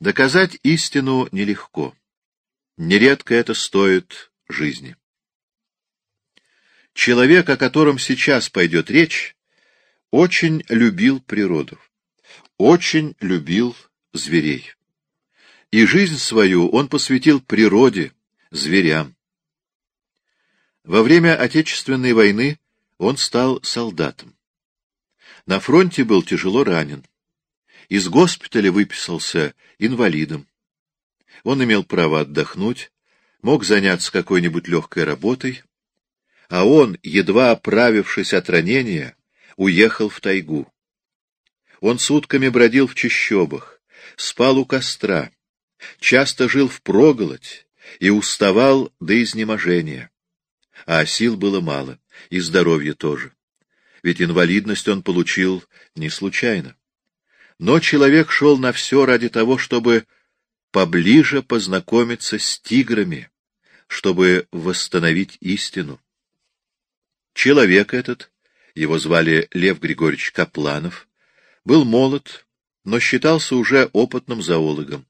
Доказать истину нелегко. Нередко это стоит жизни. Человек, о котором сейчас пойдет речь, очень любил природу, очень любил зверей. И жизнь свою он посвятил природе, зверям. Во время Отечественной войны он стал солдатом. На фронте был тяжело ранен. Из госпиталя выписался инвалидом. Он имел право отдохнуть, мог заняться какой-нибудь легкой работой, а он, едва оправившись от ранения, уехал в тайгу. Он сутками бродил в чащобах, спал у костра, часто жил в проголодь и уставал до изнеможения. А сил было мало, и здоровья тоже. Ведь инвалидность он получил не случайно. Но человек шел на все ради того, чтобы поближе познакомиться с тиграми, чтобы восстановить истину. Человек этот, его звали Лев Григорьевич Капланов, был молод, но считался уже опытным зоологом.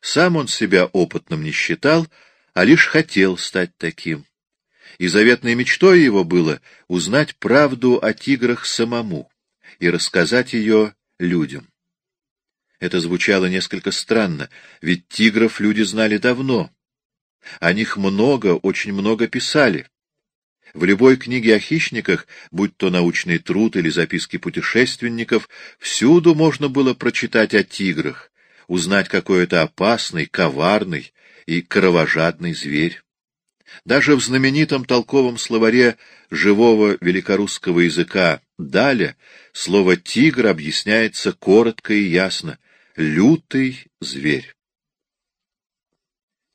Сам он себя опытным не считал, а лишь хотел стать таким. И заветной мечтой его было узнать правду о тиграх самому и рассказать ее людям. Это звучало несколько странно, ведь тигров люди знали давно. О них много, очень много писали. В любой книге о хищниках, будь то научный труд или записки путешественников, всюду можно было прочитать о тиграх, узнать, какой это опасный, коварный и кровожадный зверь. Даже в знаменитом толковом словаре живого великорусского языка «Даля» слово «тигр» объясняется коротко и ясно — «лютый зверь».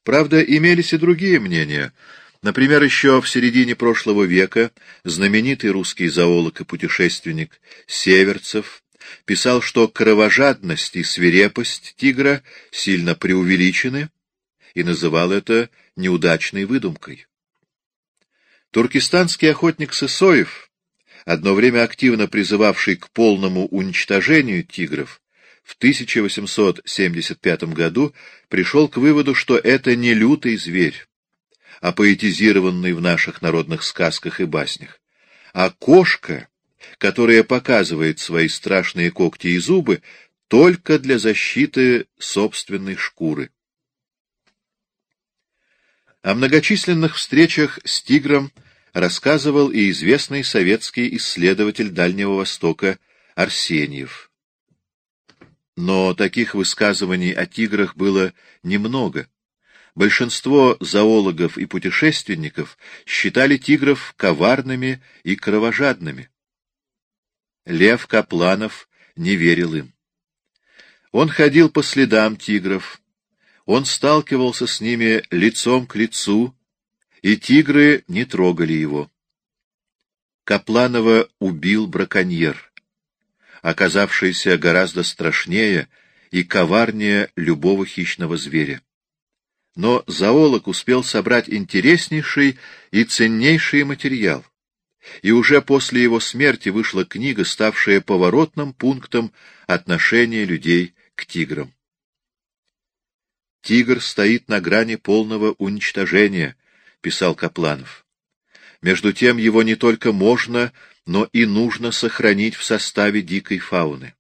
Правда, имелись и другие мнения. Например, еще в середине прошлого века знаменитый русский зоолог и путешественник Северцев писал, что кровожадность и свирепость тигра сильно преувеличены, и называл это неудачной выдумкой. Туркестанский охотник Сысоев, одно время активно призывавший к полному уничтожению тигров, в 1875 году пришел к выводу, что это не лютый зверь, а поэтизированный в наших народных сказках и баснях, а кошка, которая показывает свои страшные когти и зубы только для защиты собственной шкуры. О многочисленных встречах с тигром рассказывал и известный советский исследователь Дальнего Востока Арсеньев. Но таких высказываний о тиграх было немного. Большинство зоологов и путешественников считали тигров коварными и кровожадными. Лев Капланов не верил им. Он ходил по следам тигров, он сталкивался с ними лицом к лицу, и тигры не трогали его. Капланова убил браконьер, оказавшийся гораздо страшнее и коварнее любого хищного зверя. Но зоолог успел собрать интереснейший и ценнейший материал, и уже после его смерти вышла книга, ставшая поворотным пунктом отношения людей к тиграм. Тигр стоит на грани полного уничтожения, писал Капланов. Между тем его не только можно, но и нужно сохранить в составе дикой фауны.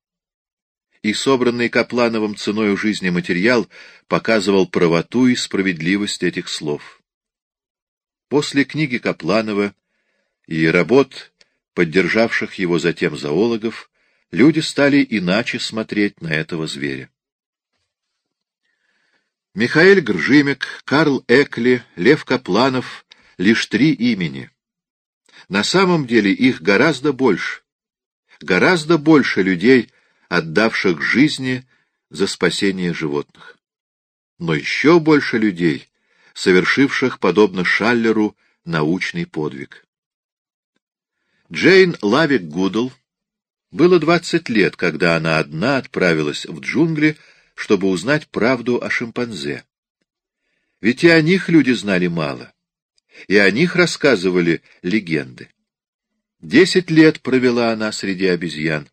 И собранный Каплановым ценой жизни материал показывал правоту и справедливость этих слов. После книги Капланова и работ, поддержавших его затем зоологов, люди стали иначе смотреть на этого зверя. Михаил Гржимик, Карл Экли, Лев Капланов — лишь три имени. На самом деле их гораздо больше. Гораздо больше людей, отдавших жизни за спасение животных. Но еще больше людей, совершивших, подобно Шаллеру, научный подвиг. Джейн Лавик-Гудолл было двадцать лет, когда она одна отправилась в джунгли, чтобы узнать правду о шимпанзе. Ведь и о них люди знали мало, и о них рассказывали легенды. Десять лет провела она среди обезьян.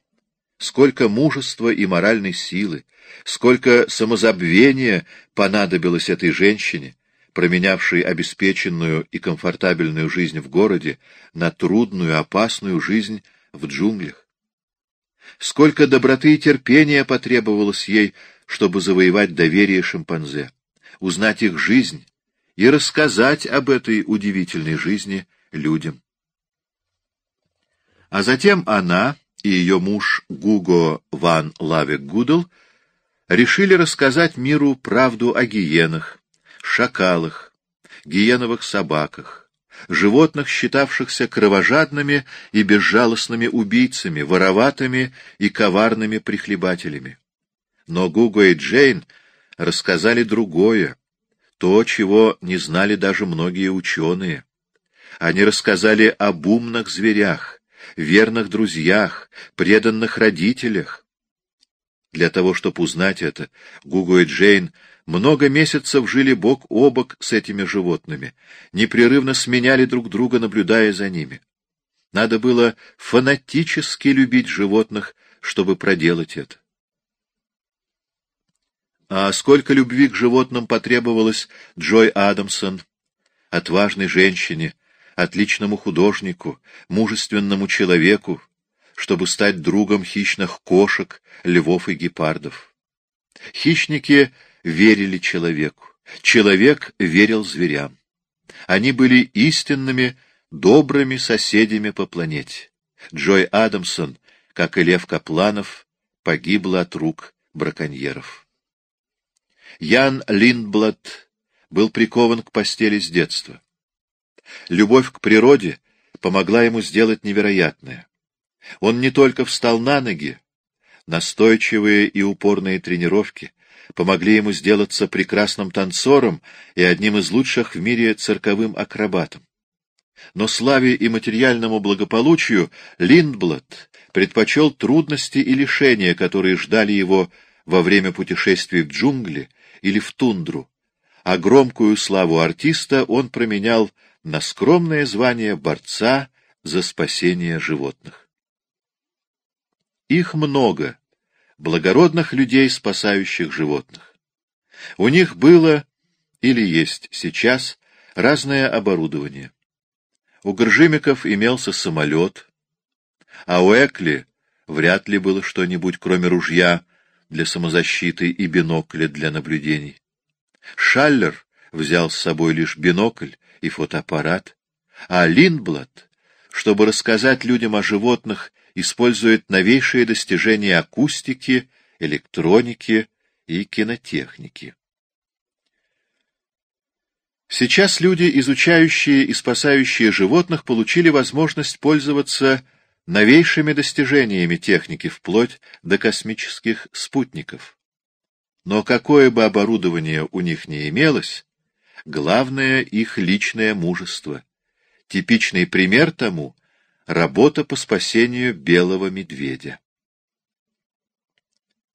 сколько мужества и моральной силы, сколько самозабвения понадобилось этой женщине, променявшей обеспеченную и комфортабельную жизнь в городе на трудную, опасную жизнь в джунглях. Сколько доброты и терпения потребовалось ей, чтобы завоевать доверие шимпанзе, узнать их жизнь и рассказать об этой удивительной жизни людям. А затем она и ее муж Гуго ван Лавек Гудл решили рассказать миру правду о гиенах, шакалах, гиеновых собаках, животных, считавшихся кровожадными и безжалостными убийцами, вороватыми и коварными прихлебателями. Но Гуго и Джейн рассказали другое, то, чего не знали даже многие ученые. Они рассказали об умных зверях, верных друзьях, преданных родителях. Для того, чтобы узнать это, Гуго и Джейн много месяцев жили бок о бок с этими животными, непрерывно сменяли друг друга, наблюдая за ними. Надо было фанатически любить животных, чтобы проделать это. А сколько любви к животным потребовалось Джой Адамсон, отважной женщине, отличному художнику, мужественному человеку, чтобы стать другом хищных кошек, львов и гепардов. Хищники верили человеку, человек верил зверям. Они были истинными, добрыми соседями по планете. Джой Адамсон, как и Лев Капланов, погибла от рук браконьеров. Ян Линдблад был прикован к постели с детства. Любовь к природе помогла ему сделать невероятное. Он не только встал на ноги, настойчивые и упорные тренировки помогли ему сделаться прекрасным танцором и одним из лучших в мире цирковым акробатом. Но славе и материальному благополучию Линдблад предпочел трудности и лишения, которые ждали его во время путешествий в джунгли или в тундру, а громкую славу артиста он променял на скромное звание борца за спасение животных. Их много, благородных людей, спасающих животных. У них было или есть сейчас разное оборудование. У Горжимиков имелся самолет, а у Экли вряд ли было что-нибудь, кроме ружья для самозащиты и бинокля для наблюдений. Шаллер взял с собой лишь бинокль и фотоаппарат, а Линдблад, чтобы рассказать людям о животных, использует новейшие достижения акустики, электроники и кинотехники. Сейчас люди, изучающие и спасающие животных, получили возможность пользоваться новейшими достижениями техники вплоть до космических спутников. Но какое бы оборудование у них ни имелось, главное их личное мужество. Типичный пример тому — работа по спасению белого медведя.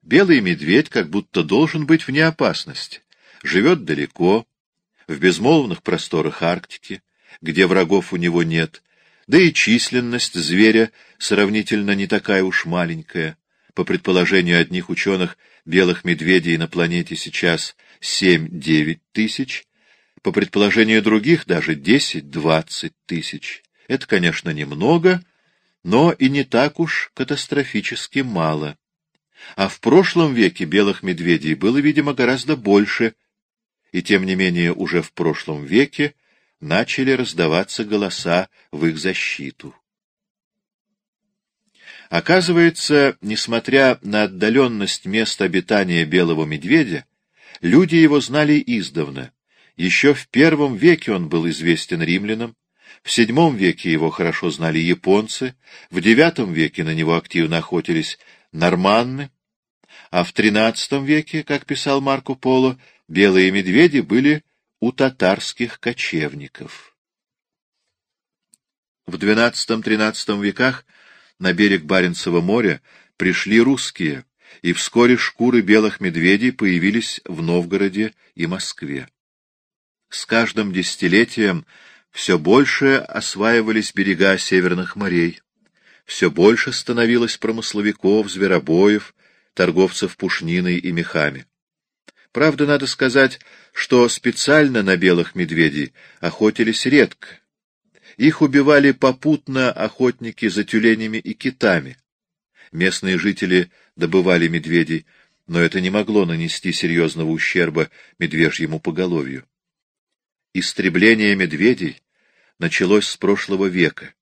Белый медведь как будто должен быть вне опасности, живет далеко, в безмолвных просторах Арктики, где врагов у него нет, да и численность зверя сравнительно не такая уж маленькая. По предположению одних ученых, белых медведей на планете сейчас 7-9 тысяч, по предположению других даже 10-20 тысяч. Это, конечно, немного, но и не так уж катастрофически мало. А в прошлом веке белых медведей было, видимо, гораздо больше, и тем не менее уже в прошлом веке начали раздаваться голоса в их защиту. Оказывается, несмотря на отдаленность места обитания белого медведя, люди его знали издавна. Еще в первом веке он был известен римлянам, в VII веке его хорошо знали японцы, в IX веке на него активно охотились норманны, а в XIII веке, как писал Марко Поло, белые медведи были у татарских кочевников. В XII-XIII веках на берег Баренцева моря пришли русские, и вскоре шкуры белых медведей появились в Новгороде и Москве. С каждым десятилетием все больше осваивались берега северных морей, все больше становилось промысловиков, зверобоев, торговцев пушниной и мехами. Правда, надо сказать, что специально на белых медведей охотились редко. Их убивали попутно охотники за тюленями и китами. Местные жители добывали медведей, но это не могло нанести серьезного ущерба медвежьему поголовью. Истребление медведей началось с прошлого века,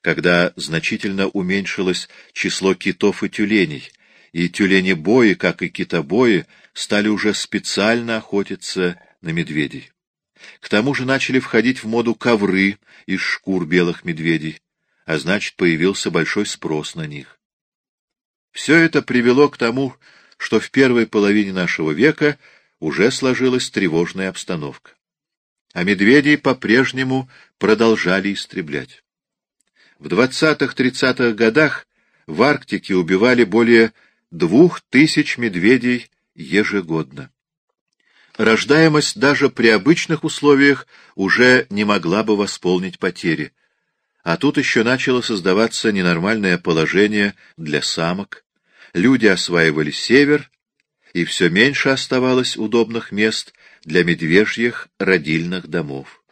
когда значительно уменьшилось число китов и тюленей, и тюленебои, как и китобои, стали уже специально охотиться на медведей. К тому же начали входить в моду ковры из шкур белых медведей, а значит, появился большой спрос на них. Все это привело к тому, что в первой половине нашего века уже сложилась тревожная обстановка. А медведей по-прежнему продолжали истреблять. В 20-30-х годах в Арктике убивали более двух тысяч медведей ежегодно. Рождаемость даже при обычных условиях уже не могла бы восполнить потери. А тут еще начало создаваться ненормальное положение для самок. Люди осваивали север, и все меньше оставалось удобных мест для медвежьих родильных домов.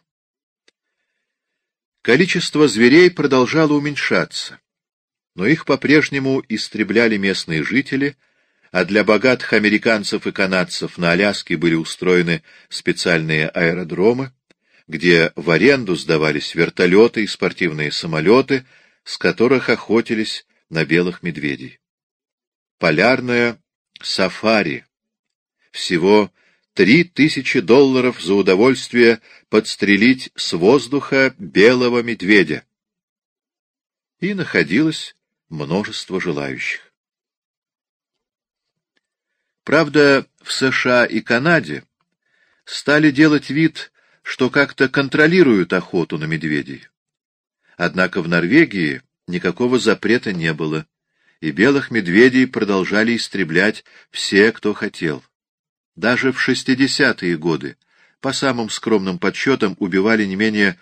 Количество зверей продолжало уменьшаться но их по-прежнему истребляли местные жители, а для богатых американцев и канадцев на Аляске были устроены специальные аэродромы, где в аренду сдавались вертолеты и спортивные самолеты, с которых охотились на белых медведей. Полярное сафари. Всего три тысячи долларов за удовольствие подстрелить с воздуха белого медведя. И находилось множество желающих. Правда, в США и Канаде стали делать вид, что как-то контролируют охоту на медведей. Однако в Норвегии никакого запрета не было, и белых медведей продолжали истреблять все, кто хотел. Даже в 60-е годы, по самым скромным подсчетам, убивали не менее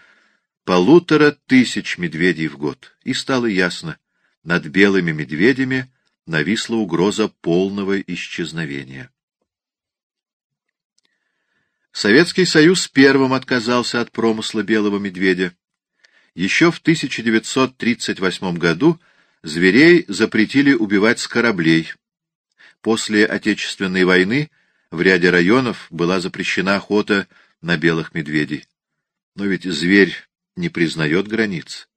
полутора тысяч медведей в год, и стало ясно, над белыми медведями нависла угроза полного исчезновения. Советский Союз первым отказался от промысла белого медведя. Еще в 1938 году зверей запретили убивать с кораблей. После Отечественной войны в ряде районов была запрещена охота на белых медведей. Но ведь зверь не признает границ.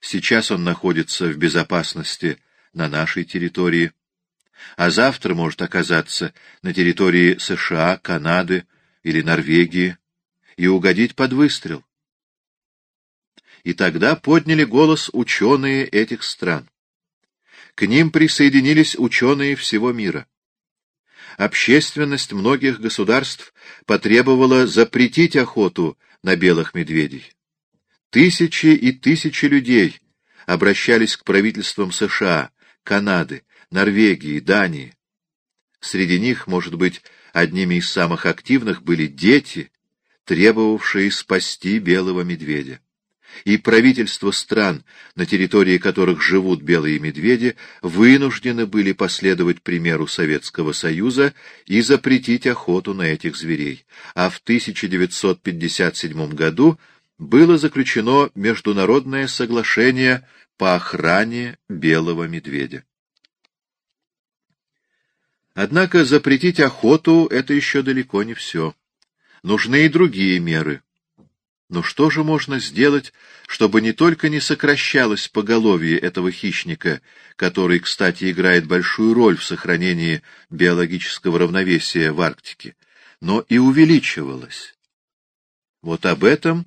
Сейчас он находится в безопасности на нашей территории, а завтра может оказаться на территории США, Канады или Норвегии и угодить под выстрел. И тогда подняли голос ученые этих стран. К ним присоединились ученые всего мира. Общественность многих государств потребовала запретить охоту на белых медведей. Тысячи и тысячи людей обращались к правительствам США, Канады, Норвегии, Дании. Среди них, может быть, одними из самых активных были дети, требовавшие спасти белого медведя. И правительства стран, на территории которых живут белые медведи, вынуждены были последовать примеру Советского Союза и запретить охоту на этих зверей. А в 1957 году было заключено международное соглашение по охране белого медведя. Однако запретить охоту — это еще далеко не все. Нужны и другие меры. Но что же можно сделать, чтобы не только не сокращалось поголовье этого хищника, который, кстати, играет большую роль в сохранении биологического равновесия в Арктике, но и увеличивалось? Вот об этом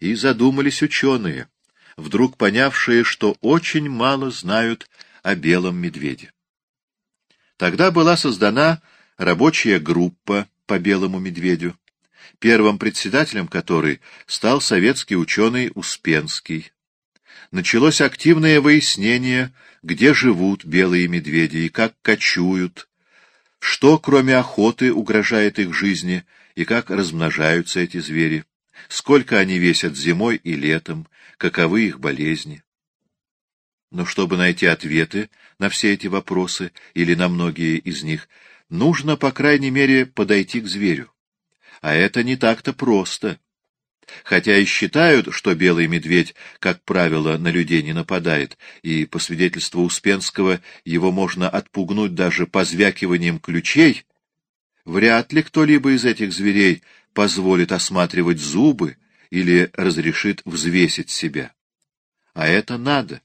и задумались ученые, вдруг понявшие, что очень мало знают о белом медведе. Тогда была создана рабочая группа по белому медведю, первым председателем которой стал советский ученый Успенский. Началось активное выяснение, где живут белые медведи и как кочуют, что, кроме охоты, угрожает их жизни и как размножаются эти звери сколько они весят зимой и летом, каковы их болезни. Но чтобы найти ответы на все эти вопросы, или на многие из них, нужно, по крайней мере, подойти к зверю. А это не так-то просто. Хотя и считают, что белый медведь, как правило, на людей не нападает, и, по свидетельству Успенского, его можно отпугнуть даже позвякиванием ключей, вряд ли кто-либо из этих зверей позволит осматривать зубы или разрешит взвесить себя. А это надо.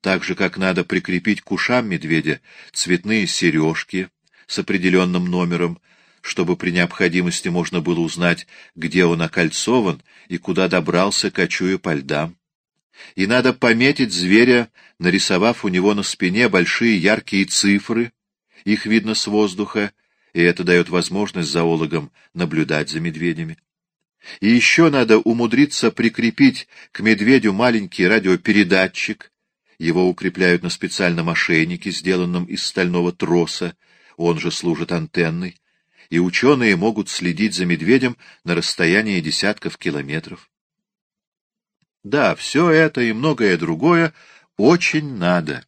Так же, как надо прикрепить к ушам медведя цветные сережки с определенным номером, чтобы при необходимости можно было узнать, где он окольцован и куда добрался, кочуя по льдам. И надо пометить зверя, нарисовав у него на спине большие яркие цифры, их видно с воздуха, и это дает возможность зоологам наблюдать за медведями. И еще надо умудриться прикрепить к медведю маленький радиопередатчик, его укрепляют на специальном ошейнике, сделанном из стального троса, он же служит антенной, и ученые могут следить за медведем на расстоянии десятков километров. Да, все это и многое другое очень надо.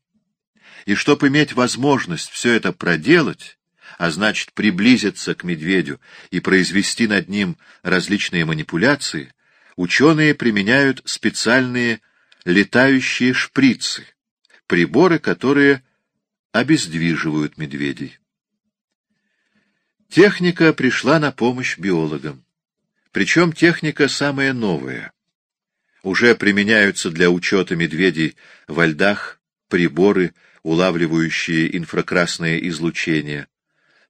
И чтобы иметь возможность все это проделать, а значит приблизиться к медведю и произвести над ним различные манипуляции, ученые применяют специальные летающие шприцы, приборы, которые обездвиживают медведей. Техника пришла на помощь биологам. Причем техника самая новая. Уже применяются для учета медведей во льдах приборы, улавливающие инфракрасное излучение,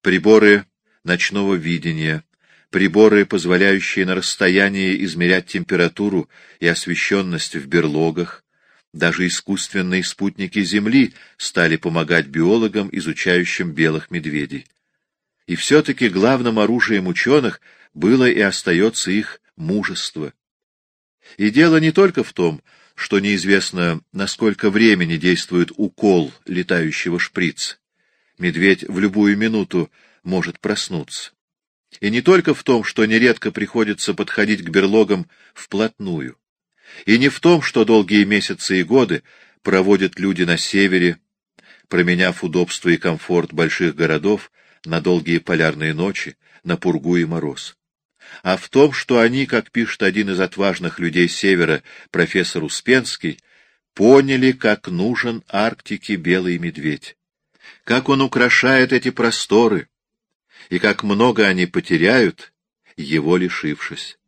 приборы ночного видения, приборы, позволяющие на расстоянии измерять температуру и освещенность в берлогах, даже искусственные спутники Земли стали помогать биологам, изучающим белых медведей. И все-таки главным оружием ученых было и остается их мужество. И дело не только в том, что неизвестно, насколько времени действует укол летающего шприца. Медведь в любую минуту может проснуться. И не только в том, что нередко приходится подходить к берлогам вплотную. И не в том, что долгие месяцы и годы проводят люди на севере, променяв удобство и комфорт больших городов на долгие полярные ночи, на пургу и мороз. А в том, что они, как пишет один из отважных людей Севера, профессор Успенский, поняли, как нужен Арктике белый медведь, как он украшает эти просторы, и как много они потеряют, его лишившись.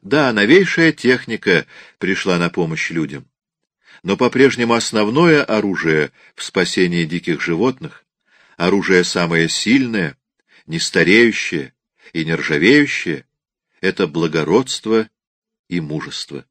Да, новейшая техника пришла на помощь людям, но по-прежнему основное оружие в спасении диких животных оружие самое сильное, не стареющее и не ржавеющее — это благородство и мужество.